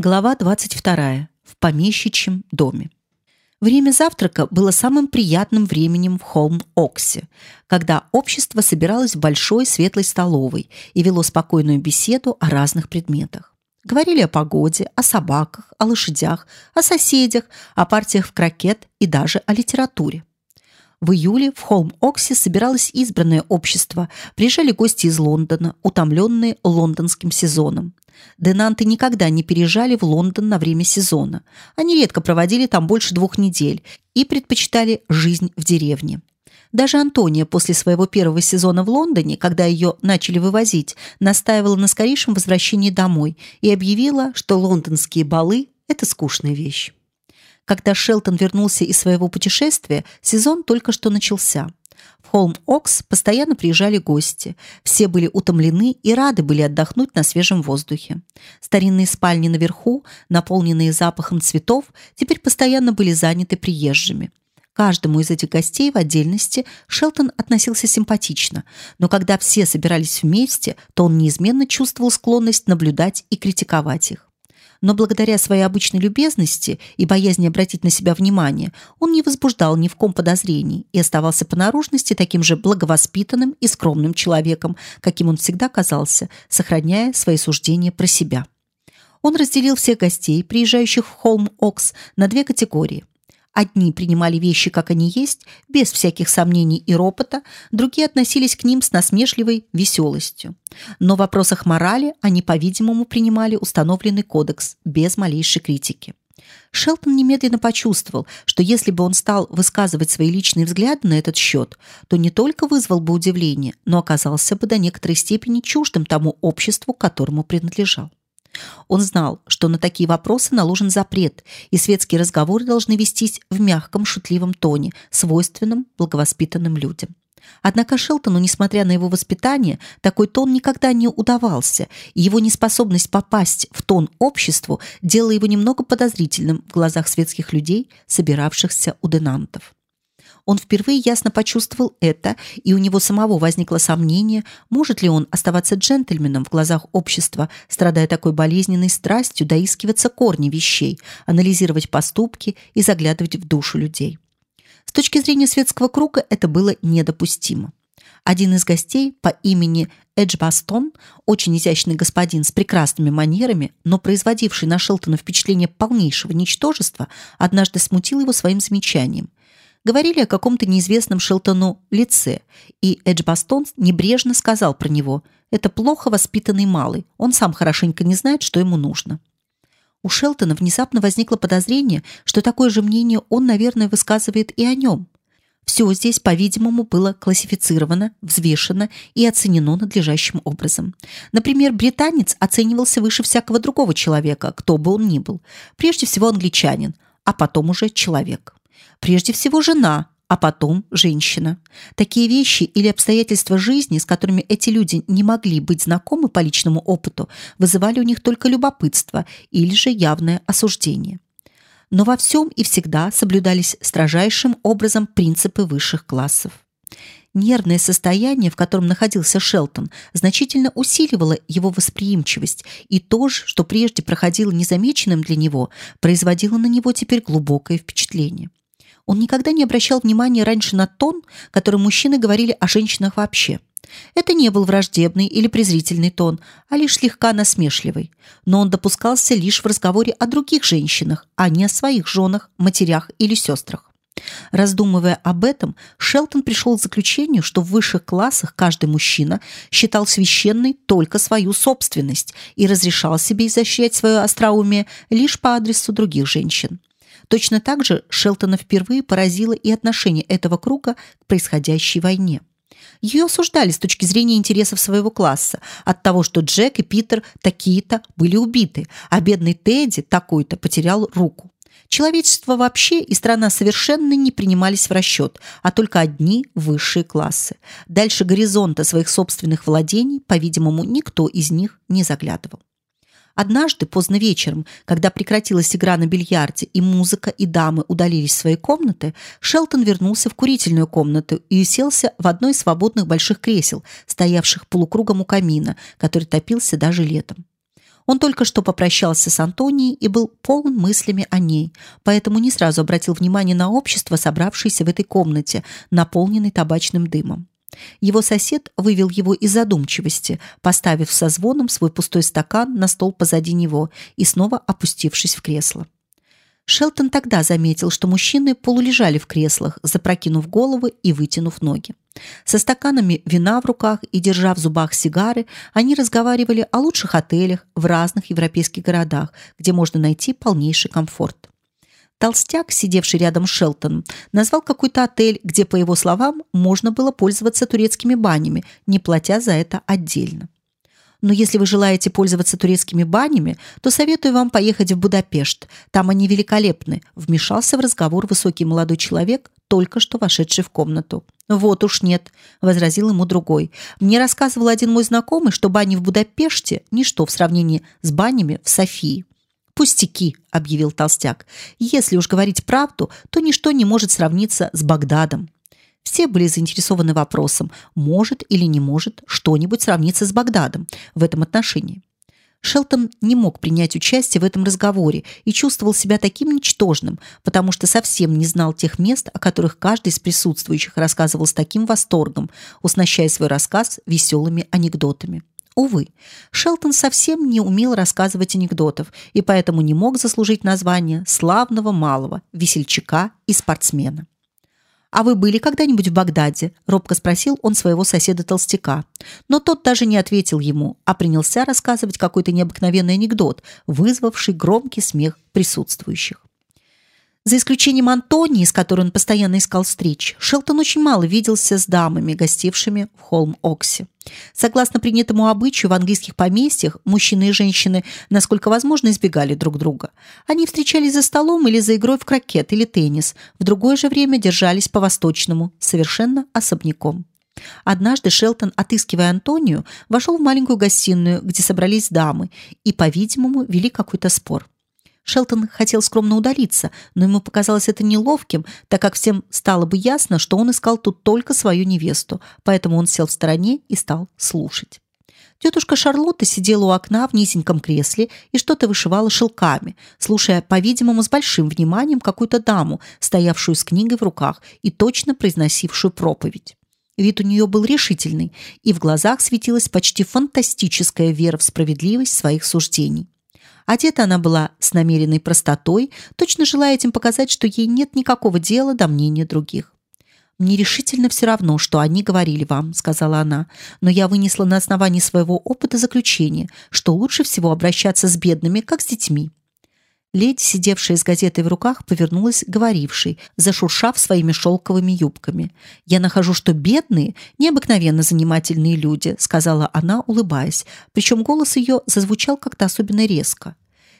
Глава 22. В помещичьем доме. Время завтрака было самым приятным временем в Холм-Оксе, когда общество собиралось в большой светлой столовой и вело спокойную беседу о разных предметах. Говорили о погоде, о собаках, о лошадях, о соседях, о партиях в крокет и даже о литературе. В июле в Холм-Оксе собиралось избранное общество, приезжали гости из Лондона, утомленные лондонским сезоном. Денанты никогда не переезжали в Лондон на время сезона. Они редко проводили там больше двух недель и предпочитали жизнь в деревне. Даже Антония после своего первого сезона в Лондоне, когда ее начали вывозить, настаивала на скорейшем возвращении домой и объявила, что лондонские балы – это скучная вещь. Когда Шелтон вернулся из своего путешествия, сезон только что начался. В Холм-Окс постоянно приезжали гости. Все были утомлены и рады были отдохнуть на свежем воздухе. Старинные спальни наверху, наполненные запахом цветов, теперь постоянно были заняты приезжими. Каждому из этих гостей в отдельности Шелтон относился симпатично, но когда все собирались вместе, то он неизменно чувствовал склонность наблюдать и критиковать их но благодаря своей обычной любезности и боязни обратить на себя внимание, он не возбуждал ни в ком подозрений и оставался по наружности таким же благовоспитанным и скромным человеком, каким он всегда казался, сохраняя свои суждения про себя. Он разделил всех гостей, приезжающих в Холм-Окс, на две категории – Одни принимали вещи, как они есть, без всяких сомнений и ропота, другие относились к ним с насмешливой веселостью. Но в вопросах морали они, по-видимому, принимали установленный кодекс без малейшей критики. Шелтон немедленно почувствовал, что если бы он стал высказывать свои личные взгляды на этот счет, то не только вызвал бы удивление, но оказался бы до некоторой степени чуждым тому обществу, которому принадлежал. Он знал, что на такие вопросы наложен запрет, и светские разговоры должны вестись в мягком, шутливом тоне, свойственном благовоспитанным людям. Однако Шелтону, несмотря на его воспитание, такой тон никогда не удавался, и его неспособность попасть в тон обществу делала его немного подозрительным в глазах светских людей, собиравшихся у денантов. Он впервые ясно почувствовал это, и у него самого возникло сомнение, может ли он оставаться джентльменом в глазах общества, страдая такой болезненной страстью доискиваться корни вещей, анализировать поступки и заглядывать в душу людей. С точки зрения светского круга это было недопустимо. Один из гостей по имени Эджбастон, очень изящный господин с прекрасными манерами, но производивший на Шелтона впечатление полнейшего ничтожества, однажды смутил его своим замечанием. Говорили о каком-то неизвестном Шелтону лице, и Эджбастон небрежно сказал про него «Это плохо воспитанный малый, он сам хорошенько не знает, что ему нужно». У Шелтона внезапно возникло подозрение, что такое же мнение он, наверное, высказывает и о нем. Все здесь, по-видимому, было классифицировано, взвешено и оценено надлежащим образом. Например, британец оценивался выше всякого другого человека, кто бы он ни был. Прежде всего англичанин, а потом уже человек. Прежде всего жена, а потом женщина. Такие вещи или обстоятельства жизни, с которыми эти люди не могли быть знакомы по личному опыту, вызывали у них только любопытство или же явное осуждение. Но во всем и всегда соблюдались строжайшим образом принципы высших классов. Нервное состояние, в котором находился Шелтон, значительно усиливало его восприимчивость, и то что прежде проходило незамеченным для него, производило на него теперь глубокое впечатление. Он никогда не обращал внимания раньше на тон, который мужчины говорили о женщинах вообще. Это не был враждебный или презрительный тон, а лишь слегка насмешливый. Но он допускался лишь в разговоре о других женщинах, а не о своих женах, матерях или сестрах. Раздумывая об этом, Шелтон пришел к заключению, что в высших классах каждый мужчина считал священной только свою собственность и разрешал себе изощрять свое остроумие лишь по адресу других женщин. Точно так же Шелтона впервые поразило и отношение этого круга к происходящей войне. Ее осуждали с точки зрения интересов своего класса, от того, что Джек и Питер такие-то были убиты, а бедный Тедди такой-то потерял руку. Человечество вообще и страна совершенно не принимались в расчет, а только одни высшие классы. Дальше горизонта своих собственных владений, по-видимому, никто из них не заглядывал. Однажды поздно вечером, когда прекратилась игра на бильярде и музыка, и дамы удалились в свои комнаты, Шелтон вернулся в курительную комнату и уселся в одно из свободных больших кресел, стоявших полукругом у камина, который топился даже летом. Он только что попрощался с Антонией и был полон мыслями о ней, поэтому не сразу обратил внимание на общество, собравшееся в этой комнате, наполненной табачным дымом. Его сосед вывел его из задумчивости, поставив со звоном свой пустой стакан на стол позади него и снова опустившись в кресло. Шелтон тогда заметил, что мужчины полулежали в креслах, запрокинув головы и вытянув ноги. Со стаканами вина в руках и держа в зубах сигары, они разговаривали о лучших отелях в разных европейских городах, где можно найти полнейший комфорт. Толстяк, сидевший рядом с Шелтоном, назвал какой-то отель, где, по его словам, можно было пользоваться турецкими банями, не платя за это отдельно. Но если вы желаете пользоваться турецкими банями, то советую вам поехать в Будапешт. Там они великолепны. Вмешался в разговор высокий молодой человек, только что вошедший в комнату. Вот уж нет, возразил ему другой. Мне рассказывал один мой знакомый, что бани в Будапеште ничто в сравнении с банями в Софии. Пустяки, объявил толстяк. Если уж говорить правду, то ничто не может сравниться с Багдадом. Все были заинтересованы вопросом, может или не может что-нибудь сравниться с Багдадом в этом отношении. Шелтон не мог принять участие в этом разговоре и чувствовал себя таким ничтожным, потому что совсем не знал тех мест, о которых каждый из присутствующих рассказывал с таким восторгом, уснащая свой рассказ веселыми анекдотами. Увы, Шелтон совсем не умел рассказывать анекдотов и поэтому не мог заслужить название славного малого весельчака и спортсмена. «А вы были когда-нибудь в Багдаде?» – робко спросил он своего соседа-толстяка. Но тот даже не ответил ему, а принялся рассказывать какой-то необыкновенный анекдот, вызвавший громкий смех присутствующих. За исключением Антонии, с которой он постоянно искал встреч, Шелтон очень мало виделся с дамами, гостившими в Холм-Оксе. Согласно принятому обычаю в английских поместьях, мужчины и женщины, насколько возможно, избегали друг друга. Они встречались за столом или за игрой в крокет или теннис, в другое же время держались по-восточному, совершенно особняком. Однажды Шелтон, отыскивая Антонию, вошел в маленькую гостиную, где собрались дамы, и, по-видимому, вели какой-то спор. Шелтон хотел скромно удалиться, но ему показалось это неловким, так как всем стало бы ясно, что он искал тут только свою невесту, поэтому он сел в стороне и стал слушать. Тетушка Шарлотта сидела у окна в низеньком кресле и что-то вышивала шелками, слушая, по-видимому, с большим вниманием какую-то даму, стоявшую с книгой в руках и точно произносившую проповедь. Вид у нее был решительный, и в глазах светилась почти фантастическая вера в справедливость своих суждений. Одета она была с намеренной простотой, точно желая этим показать, что ей нет никакого дела до мнения других. «Мне решительно все равно, что они говорили вам», — сказала она, «но я вынесла на основании своего опыта заключение, что лучше всего обращаться с бедными, как с детьми». Леди, сидевшая с газетой в руках, повернулась говорившей, зашуршав своими шелковыми юбками. «Я нахожу, что бедные – необыкновенно занимательные люди», – сказала она, улыбаясь, причем голос ее зазвучал как-то особенно резко.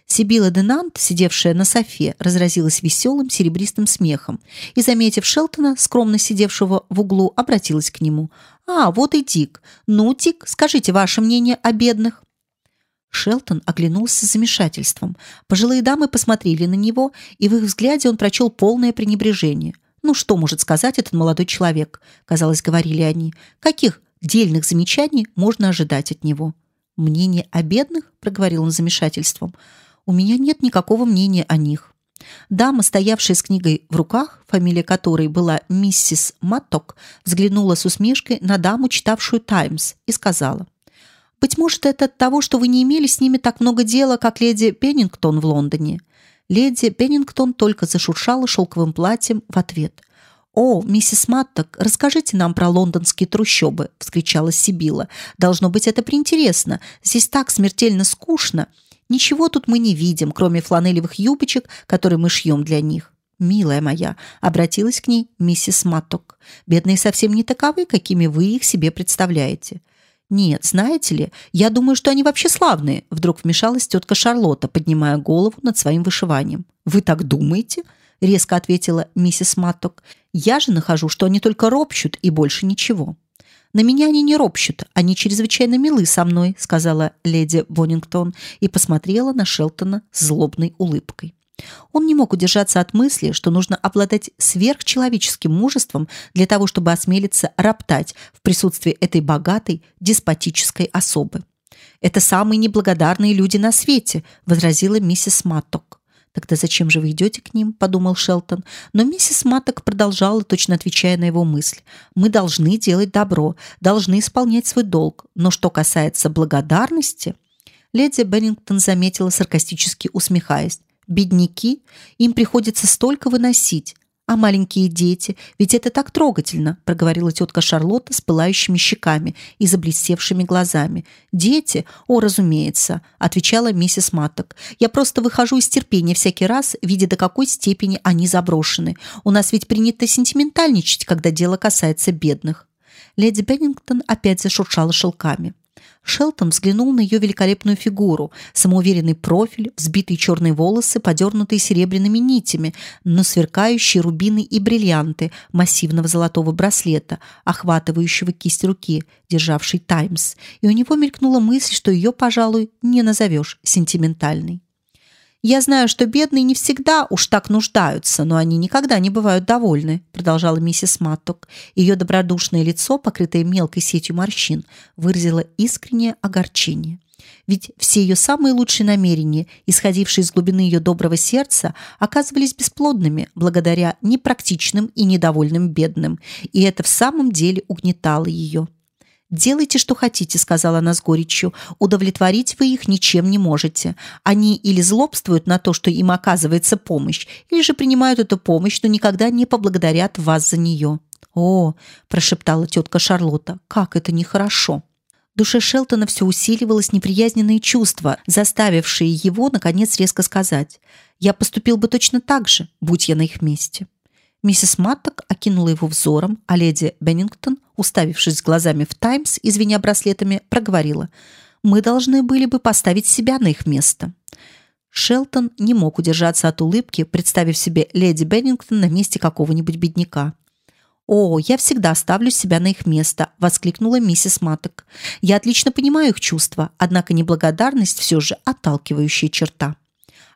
Сибила Денант, сидевшая на софе, разразилась веселым серебристым смехом и, заметив Шелтона, скромно сидевшего в углу, обратилась к нему. «А, вот и Дик. Ну, Дик, скажите ваше мнение о бедных». Шелтон оглянулся с замешательством. Пожилые дамы посмотрели на него, и в их взгляде он прочел полное пренебрежение. «Ну что может сказать этот молодой человек?» – казалось, говорили они. «Каких дельных замечаний можно ожидать от него?» «Мнение о бедных?» – проговорил он с замешательством. «У меня нет никакого мнения о них». Дама, стоявшая с книгой в руках, фамилия которой была миссис Матток, взглянула с усмешкой на даму, читавшую «Таймс», и сказала – быть может, это от того, что вы не имели с ними так много дела, как леди Пеннингтон в Лондоне. Леди Пеннингтон только зашуршала шелковым платьем в ответ. «О, миссис Матток, расскажите нам про лондонские трущобы!» – вскричала Сибила. «Должно быть, это приинтересно. Здесь так смертельно скучно. Ничего тут мы не видим, кроме фланелевых юбочек, которые мы шьем для них». «Милая моя», — обратилась к ней миссис Матток, — «бедные совсем не таковы, какими вы их себе представляете. «Нет, знаете ли, я думаю, что они вообще славные», вдруг вмешалась тетка Шарлотта, поднимая голову над своим вышиванием. «Вы так думаете?» резко ответила миссис Матток. «Я же нахожу, что они только ропщут и больше ничего». «На меня они не ропщут, они чрезвычайно милы со мной», сказала леди Бонингтон и посмотрела на Шелтона с злобной улыбкой. Он не мог удержаться от мысли, что нужно обладать сверхчеловеческим мужеством для того, чтобы осмелиться роптать в присутствии этой богатой деспотической особы. Это самые неблагодарные люди на свете, возразила миссис Матток. Тогда зачем же вы идете к ним, подумал Шелтон. Но миссис Матток продолжала, точно отвечая на его мысль: мы должны делать добро, должны исполнять свой долг. Но что касается благодарности, леди Беннингтон заметила саркастически усмехаясь: бедняки, им приходится столько выносить. А маленькие дети, ведь это так трогательно, проговорила тетка Шарлотта с пылающими щеками и заблестевшими глазами. Дети, о, разумеется, отвечала миссис Матток. Я просто выхожу из терпения всякий раз, видя до какой степени они заброшены. У нас ведь принято сентиментальничать, когда дело касается бедных. Леди Беннингтон опять зашуршала шелками. Шелтон взглянул на ее великолепную фигуру, самоуверенный профиль, взбитые черные волосы, подернутые серебряными нитями, но сверкающие рубины и бриллианты массивного золотого браслета, охватывающего кисть руки, державшей Таймс, и у него мелькнула мысль, что ее, пожалуй, не назовешь сентиментальной. Я знаю, что бедные не всегда уж так нуждаются, но они никогда не бывают довольны, продолжала миссис Матток. Ее добродушное лицо, покрытое мелкой сетью морщин, выразило искреннее огорчение. Ведь все ее самые лучшие намерения, исходившие из глубины ее доброго сердца, оказывались бесплодными благодаря непрактичным и недовольным бедным, и это в самом деле угнетало ее. Делайте, что хотите, сказала она с горечью. Удовлетворить вы их ничем не можете. Они или злобствуют на то, что им оказывается помощь, или же принимают эту помощь, но никогда не поблагодарят вас за нее. О, прошептала тетка Шарлотта, как это нехорошо. В душе Шелтона все усиливалось неприязненные чувства, заставившие его наконец резко сказать: "Я поступил бы точно так же, будь я на их месте". Миссис Матток окинула его взором, а леди Беннингтон, уставившись глазами в Таймс и звеня браслетами, проговорила: "Мы должны были бы поставить себя на их место". Шелтон не мог удержаться от улыбки, представив себе леди Беннингтон на месте какого-нибудь бедняка. «О, я всегда ставлю себя на их место», – воскликнула миссис Матток. «Я отлично понимаю их чувства, однако неблагодарность все же отталкивающая черта».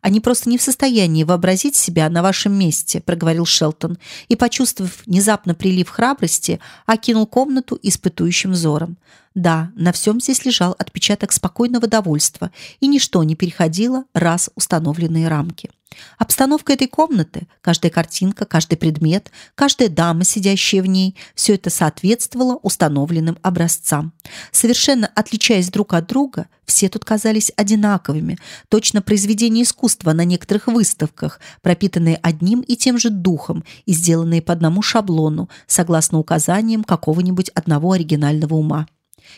Они просто не в состоянии вообразить себя на вашем месте, проговорил Шелтон и, почувствовав внезапно прилив храбрости, окинул комнату испытующим взором. Да, на всем здесь лежал отпечаток спокойного довольства, и ничто не переходило раз установленные рамки. Обстановка этой комнаты, каждая картинка, каждый предмет, каждая дама, сидящая в ней, все это соответствовало установленным образцам. Совершенно отличаясь друг от друга, все тут казались одинаковыми, точно произведения искусства на некоторых выставках, пропитанные одним и тем же духом и сделанные по одному шаблону, согласно указаниям какого-нибудь одного оригинального ума.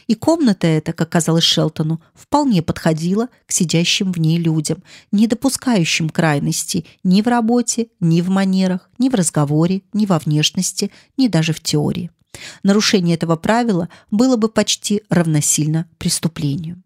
И комната эта, как казалось Шелтону, вполне подходила к сидящим в ней людям, не допускающим крайностей ни в работе, ни в манерах, ни в разговоре, ни во внешности, ни даже в теории. Нарушение этого правила было бы почти равносильно преступлению.